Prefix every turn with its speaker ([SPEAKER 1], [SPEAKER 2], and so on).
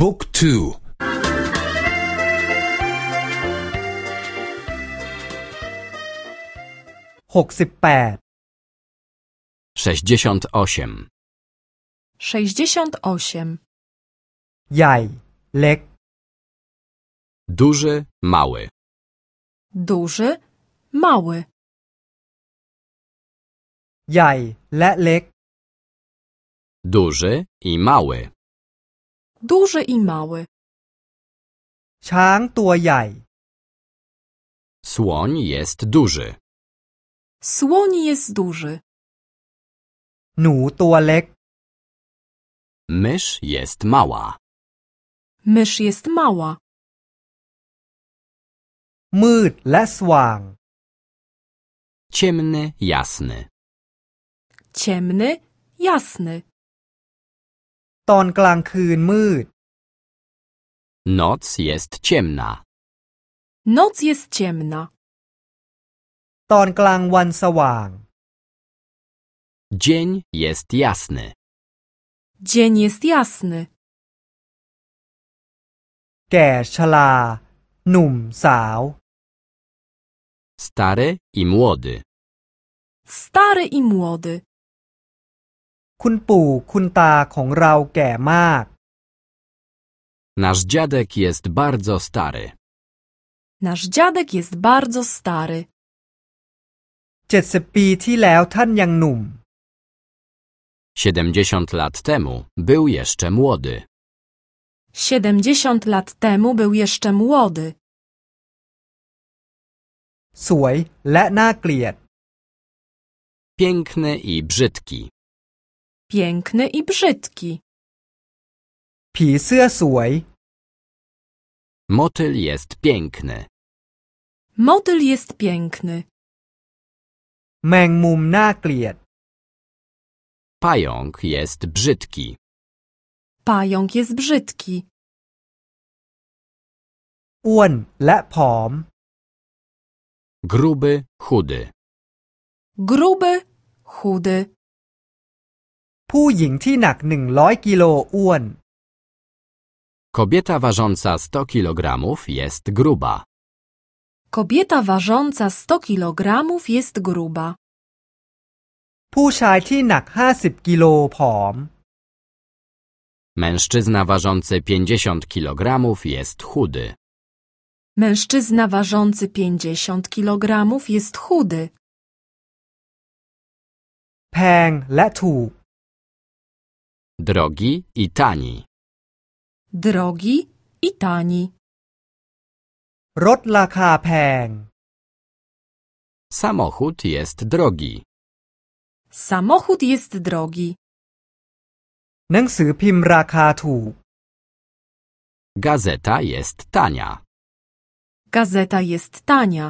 [SPEAKER 1] บุ๊กทู
[SPEAKER 2] หกสิบแปด
[SPEAKER 3] sześćdziesiąt osiem,
[SPEAKER 4] sześćdziesiąt osiem,
[SPEAKER 2] ใหญ่ เล็ก
[SPEAKER 3] duży, mały,
[SPEAKER 4] duży, mały,
[SPEAKER 2] ใหญ่และเล็ก
[SPEAKER 3] duży i mały,
[SPEAKER 4] duży i mały,
[SPEAKER 2] ช้างตัวใหญ่
[SPEAKER 3] słoń jest duży,
[SPEAKER 4] słoń jest duży,
[SPEAKER 2] หนูตัวเล็ก
[SPEAKER 3] mysz jest mała,
[SPEAKER 4] mysz jest mała,
[SPEAKER 2] มืดและสว่าง
[SPEAKER 3] ciemny, jasny,
[SPEAKER 4] ciemny, jasny,
[SPEAKER 2] ตอนกลางคืนมืด
[SPEAKER 3] noc jest ciemna,
[SPEAKER 4] noc jest ciemna,
[SPEAKER 2] ตอนกลางวันสว่าง
[SPEAKER 3] dzień jest jasny,
[SPEAKER 4] dzień jest jasny,
[SPEAKER 2] แก่ชรา หนุ่มสาว
[SPEAKER 3] stary i młody,
[SPEAKER 4] stary i młody,
[SPEAKER 2] คุณปู่คุณตาของเราแก่มาก
[SPEAKER 3] nasz dziadek jest bardzo stary,
[SPEAKER 4] nasz dziadek jest bardzo stary,
[SPEAKER 2] เจ็ดสิบปีที่แล้วท่านยังหนุ่ม
[SPEAKER 3] siedemdziesiąt lat temu był jeszcze młody,
[SPEAKER 4] siedemdziesiąt lat temu był jeszcze młody,
[SPEAKER 2] สวยและน่าเกลียด
[SPEAKER 3] piękny i brzydki,
[SPEAKER 4] piękny i brzydki,
[SPEAKER 2] ผีเสื้อสวย
[SPEAKER 3] motyl jest piękny,
[SPEAKER 4] motyl jest piękny,
[SPEAKER 2] แมงมุมน่าเกลียด
[SPEAKER 3] pająk jest brzydki,
[SPEAKER 4] pająk jest brzydki,
[SPEAKER 2] อ้วนและผอม
[SPEAKER 3] gruby, chudy,
[SPEAKER 4] gruby, chudy,
[SPEAKER 2] ผู้หญิงที่หนักหนึ่งร้อยกิโลอ้วน
[SPEAKER 3] kobieta ważąca 100 kg jest gruba,
[SPEAKER 4] kobieta ważąca 100 kg jest gruba,
[SPEAKER 2] ผู้ชายที่หนักห้าสิบกิโลผอม
[SPEAKER 3] mężczyzna ważący 50 kg jest chudy,
[SPEAKER 4] mężczyzna ważący 50 kg jest chudy,
[SPEAKER 2] แพงและถูก
[SPEAKER 3] drogi i tani,
[SPEAKER 4] drogi i tani,
[SPEAKER 2] รถราคาแพง
[SPEAKER 3] samochód jest drogi,
[SPEAKER 4] samochód jest drogi,
[SPEAKER 2] หนังสือพิมพ์ราคาถูก
[SPEAKER 3] gazeta jest tania.
[SPEAKER 4] gazeta jest tania,